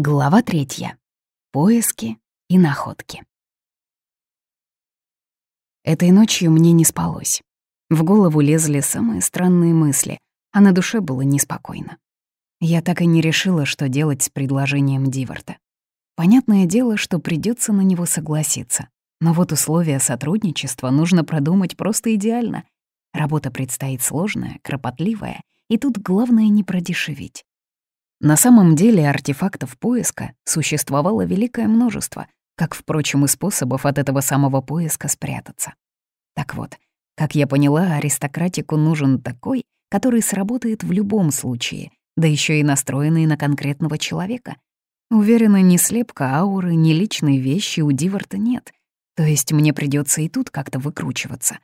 Глава третья. Поиски и находки. Этой ночью мне не спалось. В голову лезли самые странные мысли, а на душе было неспокойно. Я так и не решила, что делать с предложением Диворта. Понятное дело, что придется на него согласиться. Но вот условия сотрудничества нужно продумать просто идеально. Работа предстоит сложная, кропотливая, и тут главное не продешевить. На самом деле артефактов поиска существовало великое множество, как, впрочем, и способов от этого самого поиска спрятаться. Так вот, как я поняла, аристократику нужен такой, который сработает в любом случае, да еще и настроенный на конкретного человека. Уверена, ни слепка ауры, ни личной вещи у Диворта нет, то есть мне придется и тут как-то выкручиваться.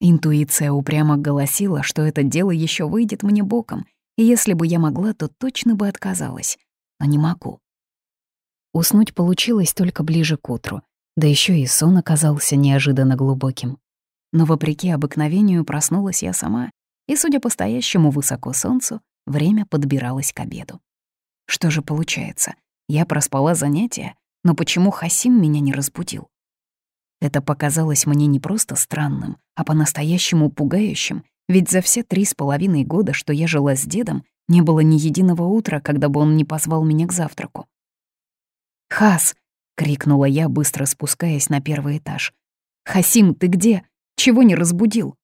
Интуиция упрямо голосила, что это дело еще выйдет мне боком — если бы я могла, то точно бы отказалась. Но не могу. Уснуть получилось только ближе к утру, да еще и сон оказался неожиданно глубоким. Но вопреки обыкновению проснулась я сама, и, судя по стоящему высоко солнцу, время подбиралось к обеду. Что же получается? Я проспала занятия, но почему Хасим меня не разбудил? Это показалось мне не просто странным, а по-настоящему пугающим ведь за все три с половиной года, что я жила с дедом, не было ни единого утра, когда бы он не позвал меня к завтраку. «Хас!» — крикнула я, быстро спускаясь на первый этаж. «Хасим, ты где? Чего не разбудил?»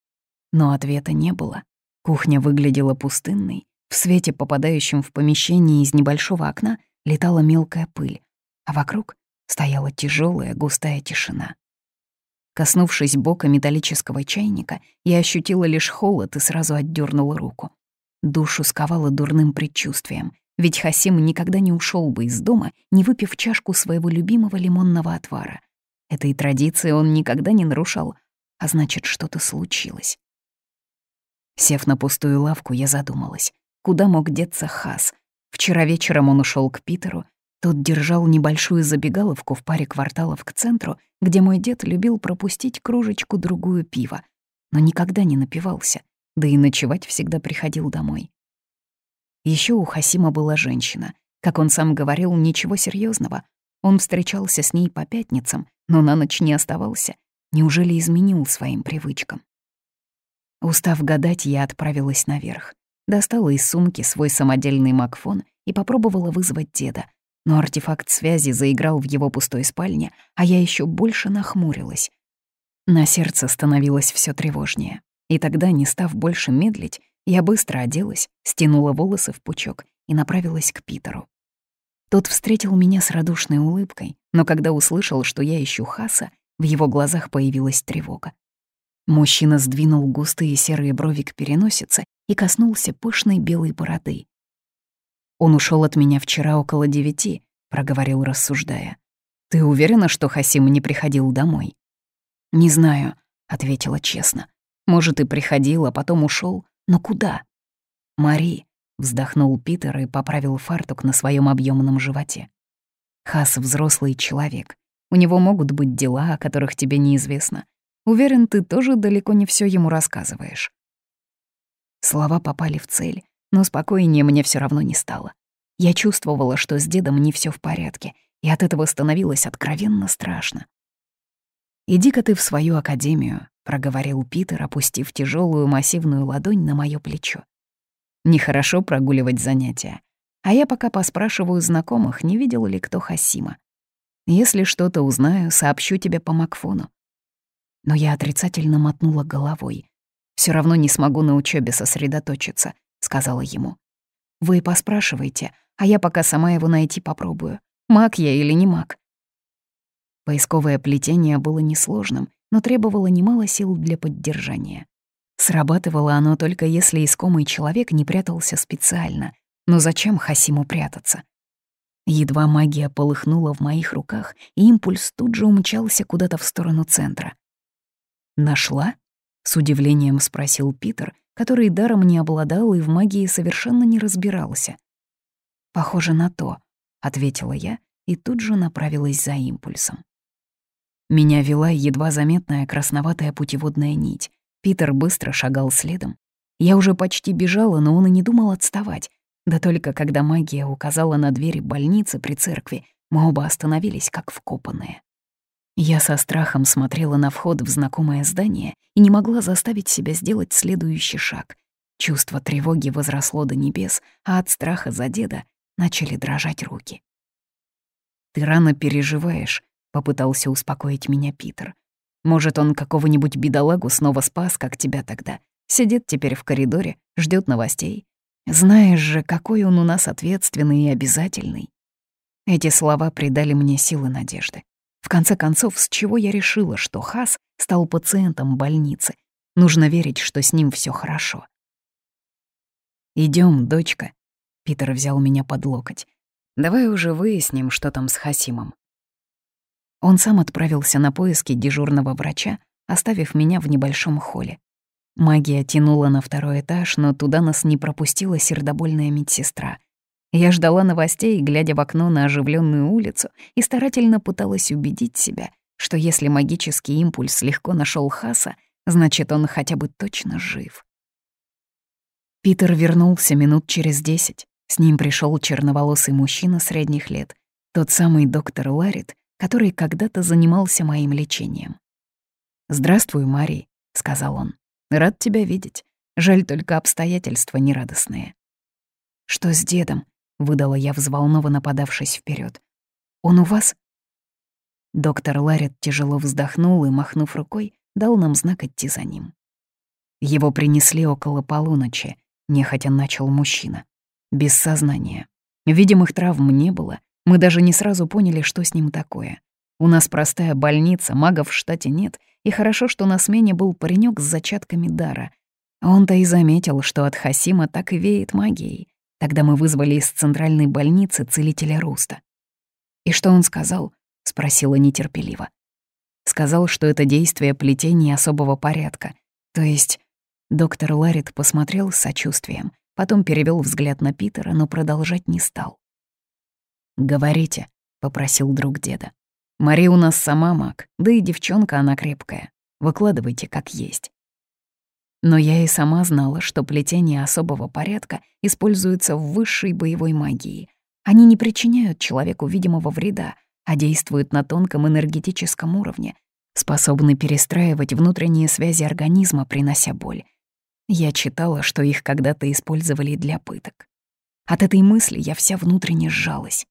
Но ответа не было. Кухня выглядела пустынной. В свете, попадающем в помещение из небольшого окна, летала мелкая пыль, а вокруг стояла тяжелая густая тишина. Коснувшись бока металлического чайника, я ощутила лишь холод и сразу отдернула руку. Душу сковало дурным предчувствием, ведь Хасим никогда не ушел бы из дома, не выпив чашку своего любимого лимонного отвара. Этой традиции он никогда не нарушал, а значит, что-то случилось. Сев на пустую лавку, я задумалась, куда мог деться Хас. Вчера вечером он ушел к Питеру, тот держал небольшую забегаловку в паре кварталов к центру, где мой дед любил пропустить кружечку-другую пива, но никогда не напивался, да и ночевать всегда приходил домой. Еще у Хасима была женщина. Как он сам говорил, ничего серьезного. Он встречался с ней по пятницам, но на ночь не оставался. Неужели изменил своим привычкам? Устав гадать, я отправилась наверх. Достала из сумки свой самодельный макфон и попробовала вызвать деда — но артефакт связи заиграл в его пустой спальне, а я еще больше нахмурилась. На сердце становилось все тревожнее. И тогда, не став больше медлить, я быстро оделась, стянула волосы в пучок и направилась к Питеру. Тот встретил меня с радушной улыбкой, но когда услышал, что я ищу Хаса, в его глазах появилась тревога. Мужчина сдвинул густые серые брови к переносице и коснулся пышной белой бороды. Он ушел от меня вчера около девяти», — проговорил, рассуждая. «Ты уверена, что Хасим не приходил домой?» «Не знаю», — ответила честно. «Может, и приходил, а потом ушел, но куда?» «Мари», — вздохнул Питер и поправил фартук на своем объемном животе. «Хас — взрослый человек. У него могут быть дела, о которых тебе неизвестно. Уверен, ты тоже далеко не все ему рассказываешь». Слова попали в цель, но спокойнее мне все равно не стало. Я чувствовала, что с дедом не все в порядке, и от этого становилось откровенно страшно. «Иди-ка ты в свою академию», — проговорил Питер, опустив тяжелую массивную ладонь на мое плечо. «Нехорошо прогуливать занятия. А я пока поспрашиваю знакомых, не видел ли кто Хасима. Если что-то узнаю, сообщу тебе по Макфону». Но я отрицательно мотнула головой. Все равно не смогу на учебе сосредоточиться сказала ему. «Вы поспрашивайте, а я пока сама его найти попробую. Маг я или не маг?» Поисковое плетение было несложным, но требовало немало сил для поддержания. Срабатывало оно только если искомый человек не прятался специально. Но зачем Хасиму прятаться? Едва магия полыхнула в моих руках, и импульс тут же умчался куда-то в сторону центра. «Нашла?» — с удивлением спросил Питер, который даром не обладал и в магии совершенно не разбирался. «Похоже на то», — ответила я и тут же направилась за импульсом. Меня вела едва заметная красноватая путеводная нить. Питер быстро шагал следом. Я уже почти бежала, но он и не думал отставать. Да только когда магия указала на двери больницы при церкви, мы оба остановились как вкопанные. Я со страхом смотрела на вход в знакомое здание и не могла заставить себя сделать следующий шаг. Чувство тревоги возросло до небес, а от страха за деда начали дрожать руки. «Ты рано переживаешь», — попытался успокоить меня Питер. «Может, он какого-нибудь бедолагу снова спас, как тебя тогда. Сидит теперь в коридоре, ждет новостей. Знаешь же, какой он у нас ответственный и обязательный». Эти слова придали мне силы надежды. В конце концов, с чего я решила, что Хас стал пациентом больницы? Нужно верить, что с ним все хорошо. Идем, дочка. Питер взял меня под локоть. Давай уже выясним, что там с Хасимом. Он сам отправился на поиски дежурного врача, оставив меня в небольшом холле. Магия тянула на второй этаж, но туда нас не пропустила сердобольная медсестра. Я ждала новостей, глядя в окно на оживленную улицу, и старательно пыталась убедить себя, что если магический импульс легко нашел Хаса, значит, он хотя бы точно жив. Питер вернулся минут через десять. С ним пришел черноволосый мужчина средних лет, тот самый доктор Ларит, который когда-то занимался моим лечением. «Здравствуй, Мари», — сказал он. «Рад тебя видеть. Жаль только обстоятельства нерадостные». «Что с дедом?» — выдала я, взволнованно подавшись вперед. «Он у вас?» Доктор Ларит тяжело вздохнул и, махнув рукой, дал нам знак идти за ним. Его принесли около полуночи, нехотя начал мужчина без сознания. Видимых травм не было, мы даже не сразу поняли, что с ним такое. У нас простая больница, магов в штате нет, и хорошо, что на смене был паренек с зачатками дара. Он-то и заметил, что от Хасима так и веет магией. Тогда мы вызвали из центральной больницы целителя Руста. «И что он сказал?» — спросила нетерпеливо. Сказал, что это действие плетений особого порядка. То есть доктор Ларит посмотрел с сочувствием. Потом перевел взгляд на Питера, но продолжать не стал. «Говорите», — попросил друг деда. «Мари у нас сама маг, да и девчонка она крепкая. Выкладывайте как есть». Но я и сама знала, что плетения особого порядка используются в высшей боевой магии. Они не причиняют человеку видимого вреда, а действуют на тонком энергетическом уровне, способны перестраивать внутренние связи организма, принося боль. Я читала, что их когда-то использовали для пыток. От этой мысли я вся внутренне сжалась.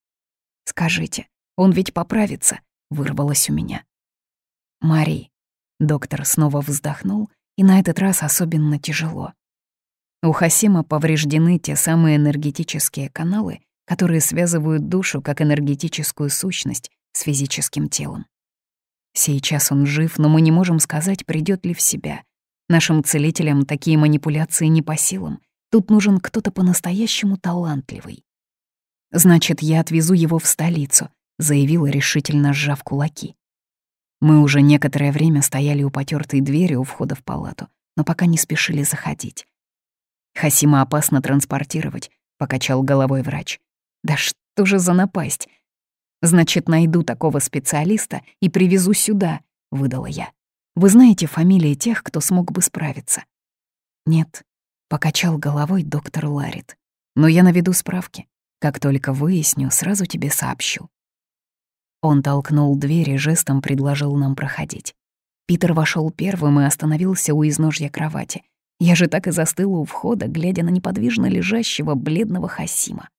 «Скажите, он ведь поправится?» — вырвалось у меня. «Мари», — доктор снова вздохнул, и на этот раз особенно тяжело. У Хасима повреждены те самые энергетические каналы, которые связывают душу как энергетическую сущность с физическим телом. Сейчас он жив, но мы не можем сказать, придет ли в себя. Нашим целителям такие манипуляции не по силам. Тут нужен кто-то по-настоящему талантливый. «Значит, я отвезу его в столицу», — заявила, решительно сжав кулаки. Мы уже некоторое время стояли у потертой двери у входа в палату, но пока не спешили заходить. «Хасима опасно транспортировать», — покачал головой врач. «Да что же за напасть? Значит, найду такого специалиста и привезу сюда», — выдала я. Вы знаете фамилии тех, кто смог бы справиться?» «Нет», — покачал головой доктор Ларит. «Но я наведу справки. Как только выясню, сразу тебе сообщу». Он толкнул дверь и жестом предложил нам проходить. Питер вошел первым и остановился у изножья кровати. Я же так и застыла у входа, глядя на неподвижно лежащего бледного Хасима.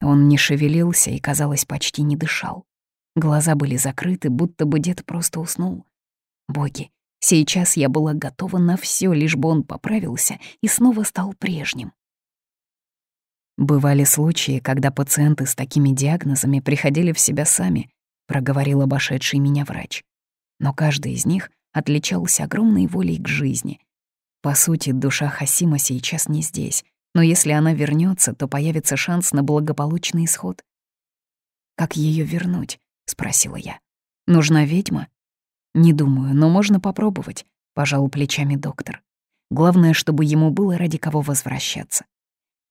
Он не шевелился и, казалось, почти не дышал. Глаза были закрыты, будто бы дед просто уснул. Боги, сейчас я была готова на все, лишь бы он поправился и снова стал прежним. «Бывали случаи, когда пациенты с такими диагнозами приходили в себя сами», — проговорил обошедший меня врач. Но каждый из них отличался огромной волей к жизни. По сути, душа Хасима сейчас не здесь, но если она вернется, то появится шанс на благополучный исход. «Как ее вернуть?» — спросила я. «Нужна ведьма?» «Не думаю, но можно попробовать», — пожал плечами доктор. «Главное, чтобы ему было ради кого возвращаться.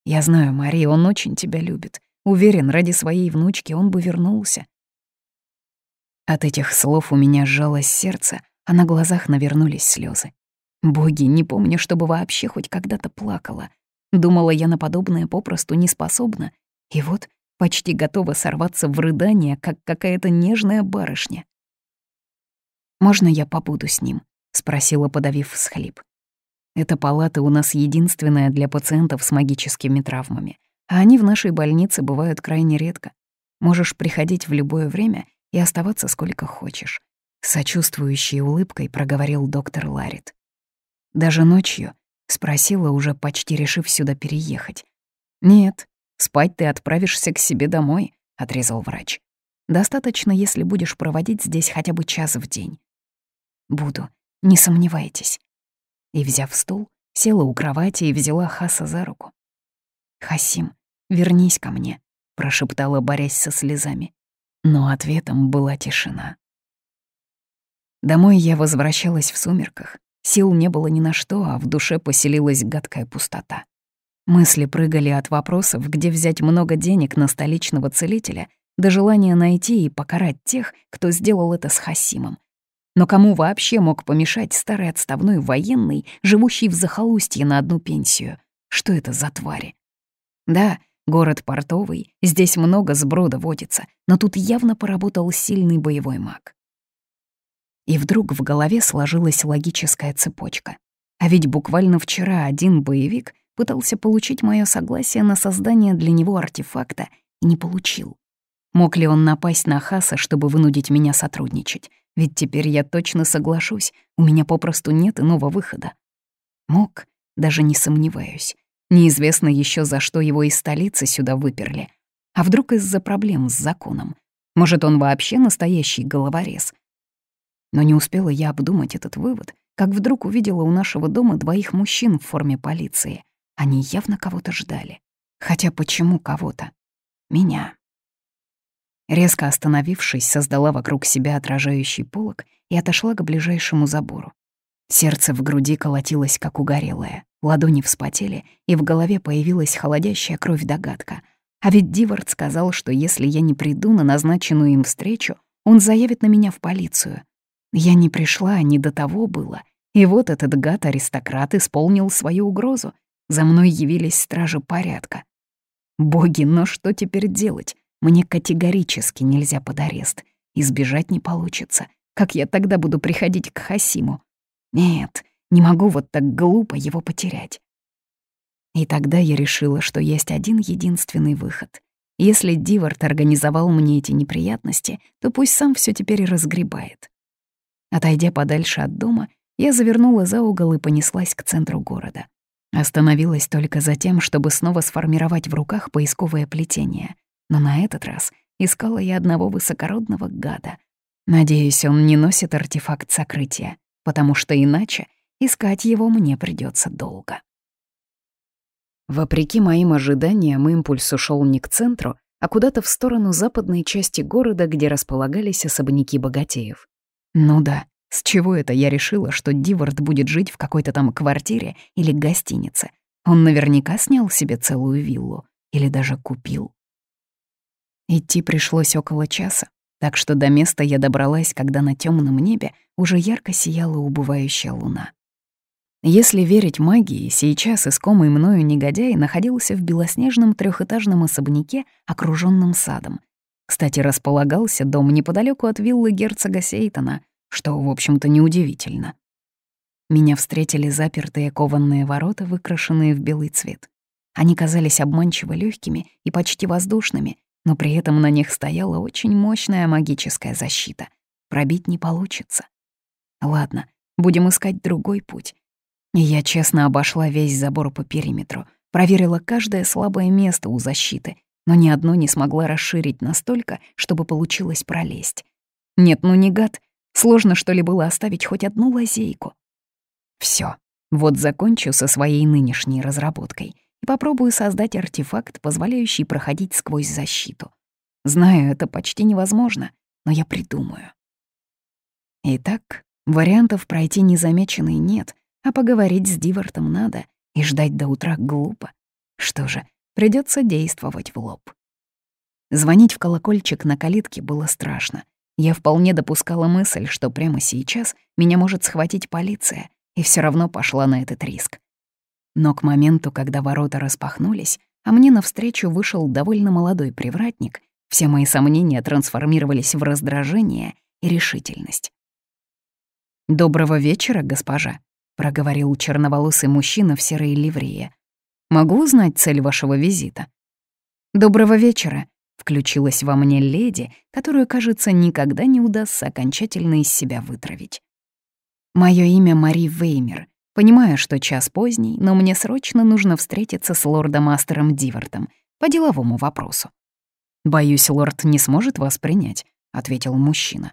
Я знаю, Мария, он очень тебя любит. Уверен, ради своей внучки он бы вернулся». От этих слов у меня сжалось сердце, а на глазах навернулись слезы. Боги, не помню, чтобы вообще хоть когда-то плакала. Думала, я на подобное попросту не способна. И вот почти готова сорваться в рыдание, как какая-то нежная барышня. «Можно я побуду с ним?» — спросила, подавив всхлип. «Эта палата у нас единственная для пациентов с магическими травмами, а они в нашей больнице бывают крайне редко. Можешь приходить в любое время и оставаться сколько хочешь», — сочувствующей улыбкой проговорил доктор Ларит. «Даже ночью?» — спросила, уже почти решив сюда переехать. «Нет, спать ты отправишься к себе домой», — отрезал врач. «Достаточно, если будешь проводить здесь хотя бы час в день». «Буду, не сомневайтесь». И, взяв стул, села у кровати и взяла Хаса за руку. «Хасим, вернись ко мне», — прошептала, борясь со слезами. Но ответом была тишина. Домой я возвращалась в сумерках. Сил не было ни на что, а в душе поселилась гадкая пустота. Мысли прыгали от вопросов, где взять много денег на столичного целителя, до желания найти и покарать тех, кто сделал это с Хасимом. Но кому вообще мог помешать старый отставной военный, живущий в захолустье на одну пенсию? Что это за твари? Да, город портовый, здесь много сброда водится, но тут явно поработал сильный боевой маг. И вдруг в голове сложилась логическая цепочка. А ведь буквально вчера один боевик пытался получить мое согласие на создание для него артефакта и не получил. Мог ли он напасть на Хаса, чтобы вынудить меня сотрудничать? Ведь теперь я точно соглашусь, у меня попросту нет иного выхода. Мог, даже не сомневаюсь. Неизвестно еще за что его из столицы сюда выперли. А вдруг из-за проблем с законом? Может, он вообще настоящий головорез — но не успела я обдумать этот вывод, как вдруг увидела у нашего дома двоих мужчин в форме полиции. Они явно кого-то ждали. Хотя почему кого-то? Меня. Резко остановившись, создала вокруг себя отражающий полог и отошла к ближайшему забору. Сердце в груди колотилось, как угорелое, ладони вспотели, и в голове появилась холодящая кровь догадка. А ведь Дивард сказал, что если я не приду на назначенную им встречу, он заявит на меня в полицию. Я не пришла, не до того было. И вот этот гад-аристократ исполнил свою угрозу. За мной явились стражи порядка. Боги, но что теперь делать? Мне категорически нельзя под арест. Избежать не получится. Как я тогда буду приходить к Хасиму? Нет, не могу вот так глупо его потерять. И тогда я решила, что есть один единственный выход. Если Дивард организовал мне эти неприятности, то пусть сам все теперь разгребает. Отойдя подальше от дома, я завернула за угол и понеслась к центру города. Остановилась только за тем, чтобы снова сформировать в руках поисковое плетение. Но на этот раз искала я одного высокородного гада. Надеюсь, он не носит артефакт сокрытия, потому что иначе искать его мне придется долго. Вопреки моим ожиданиям, импульс ушел не к центру, а куда-то в сторону западной части города, где располагались особняки богатеев. Ну да, с чего это я решила, что Дивард будет жить в какой-то там квартире или гостинице? Он наверняка снял себе целую виллу или даже купил. Идти пришлось около часа, так что до места я добралась, когда на темном небе уже ярко сияла убывающая луна. Если верить магии, сейчас искомый мною негодяй находился в белоснежном трехэтажном особняке, окруженном садом, кстати, располагался дом неподалеку от виллы герцога Сейтона, что, в общем-то, неудивительно. Меня встретили запертые кованные ворота, выкрашенные в белый цвет. Они казались обманчиво легкими и почти воздушными, но при этом на них стояла очень мощная магическая защита. Пробить не получится. Ладно, будем искать другой путь. Я честно обошла весь забор по периметру, проверила каждое слабое место у защиты но ни одно не смогла расширить настолько, чтобы получилось пролезть. Нет, ну не гад. Сложно, что ли, было оставить хоть одну лазейку. Все, вот закончу со своей нынешней разработкой и попробую создать артефакт, позволяющий проходить сквозь защиту. Знаю, это почти невозможно, но я придумаю. Итак, вариантов пройти незамеченный нет, а поговорить с Дивартом надо, и ждать до утра глупо. Что же, Придется действовать в лоб. Звонить в колокольчик на калитке было страшно. Я вполне допускала мысль, что прямо сейчас меня может схватить полиция, и все равно пошла на этот риск. Но к моменту, когда ворота распахнулись, а мне навстречу вышел довольно молодой привратник, все мои сомнения трансформировались в раздражение и решительность. «Доброго вечера, госпожа», — проговорил черноволосый мужчина в серой ливрее. «Могу узнать цель вашего визита?» «Доброго вечера», — включилась во мне леди, которую, кажется, никогда не удастся окончательно из себя вытравить. «Моё имя Мари Веймер. Понимаю, что час поздний, но мне срочно нужно встретиться с лордом Астером Дивертом по деловому вопросу». «Боюсь, лорд не сможет вас принять», — ответил мужчина.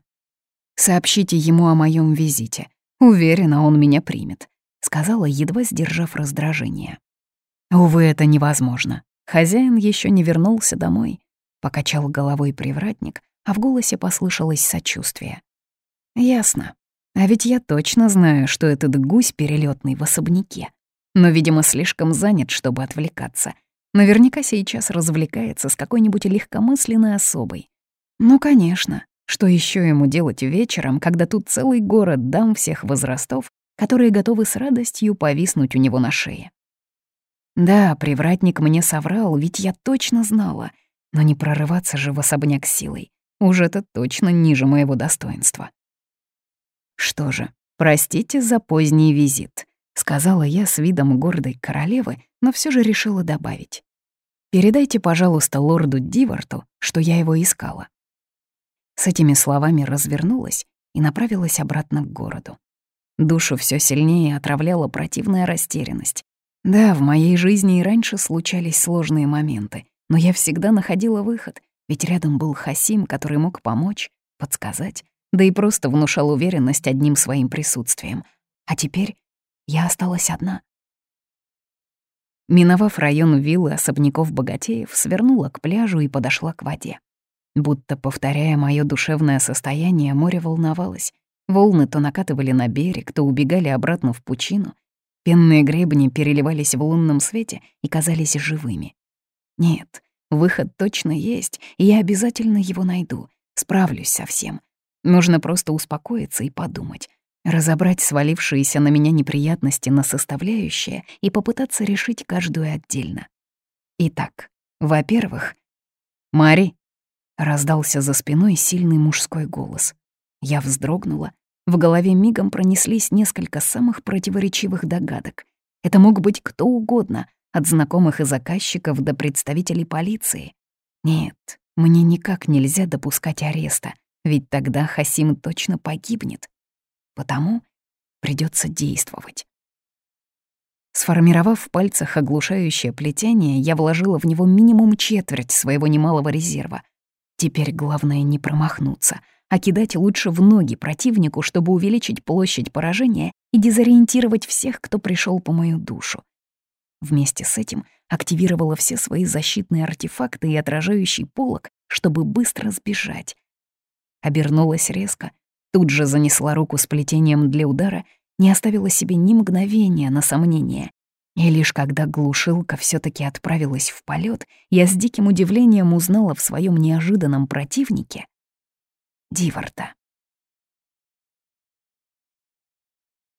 «Сообщите ему о моем визите. Уверена, он меня примет», — сказала, едва сдержав раздражение. «Увы, это невозможно. Хозяин еще не вернулся домой», — покачал головой привратник, а в голосе послышалось сочувствие. «Ясно. А ведь я точно знаю, что этот гусь перелетный в особняке. Но, видимо, слишком занят, чтобы отвлекаться. Наверняка сейчас развлекается с какой-нибудь легкомысленной особой. Ну, конечно, что еще ему делать вечером, когда тут целый город дам всех возрастов, которые готовы с радостью повиснуть у него на шее? Да, привратник мне соврал, ведь я точно знала, но не прорываться же в особняк силой. Уже это точно ниже моего достоинства. Что же, простите за поздний визит, сказала я с видом гордой королевы, но все же решила добавить. Передайте, пожалуйста, лорду Диварту, что я его искала. С этими словами развернулась и направилась обратно к городу. Душу все сильнее отравляла противная растерянность. Да, в моей жизни и раньше случались сложные моменты, но я всегда находила выход, ведь рядом был Хасим, который мог помочь, подсказать, да и просто внушал уверенность одним своим присутствием. А теперь я осталась одна. Миновав район виллы особняков-богатеев, свернула к пляжу и подошла к воде. Будто повторяя мое душевное состояние, море волновалось. Волны то накатывали на берег, то убегали обратно в пучину. Пенные гребни переливались в лунном свете и казались живыми. Нет, выход точно есть, и я обязательно его найду. Справлюсь со всем. Нужно просто успокоиться и подумать. Разобрать свалившиеся на меня неприятности на составляющие и попытаться решить каждую отдельно. Итак, во-первых, Мари, Раздался за спиной сильный мужской голос. Я вздрогнула. В голове мигом пронеслись несколько самых противоречивых догадок. Это мог быть кто угодно, от знакомых и заказчиков до представителей полиции. Нет, мне никак нельзя допускать ареста, ведь тогда Хасим точно погибнет. Потому придется действовать. Сформировав в пальцах оглушающее плетение, я вложила в него минимум четверть своего немалого резерва — Теперь главное не промахнуться, а кидать лучше в ноги противнику, чтобы увеличить площадь поражения и дезориентировать всех, кто пришел по мою душу. Вместе с этим активировала все свои защитные артефакты и отражающий полог, чтобы быстро сбежать. Обернулась резко, тут же занесла руку с плетением для удара, не оставила себе ни мгновения на сомнение и лишь когда глушилка все таки отправилась в полет, я с диким удивлением узнала в своем неожиданном противнике Диварда.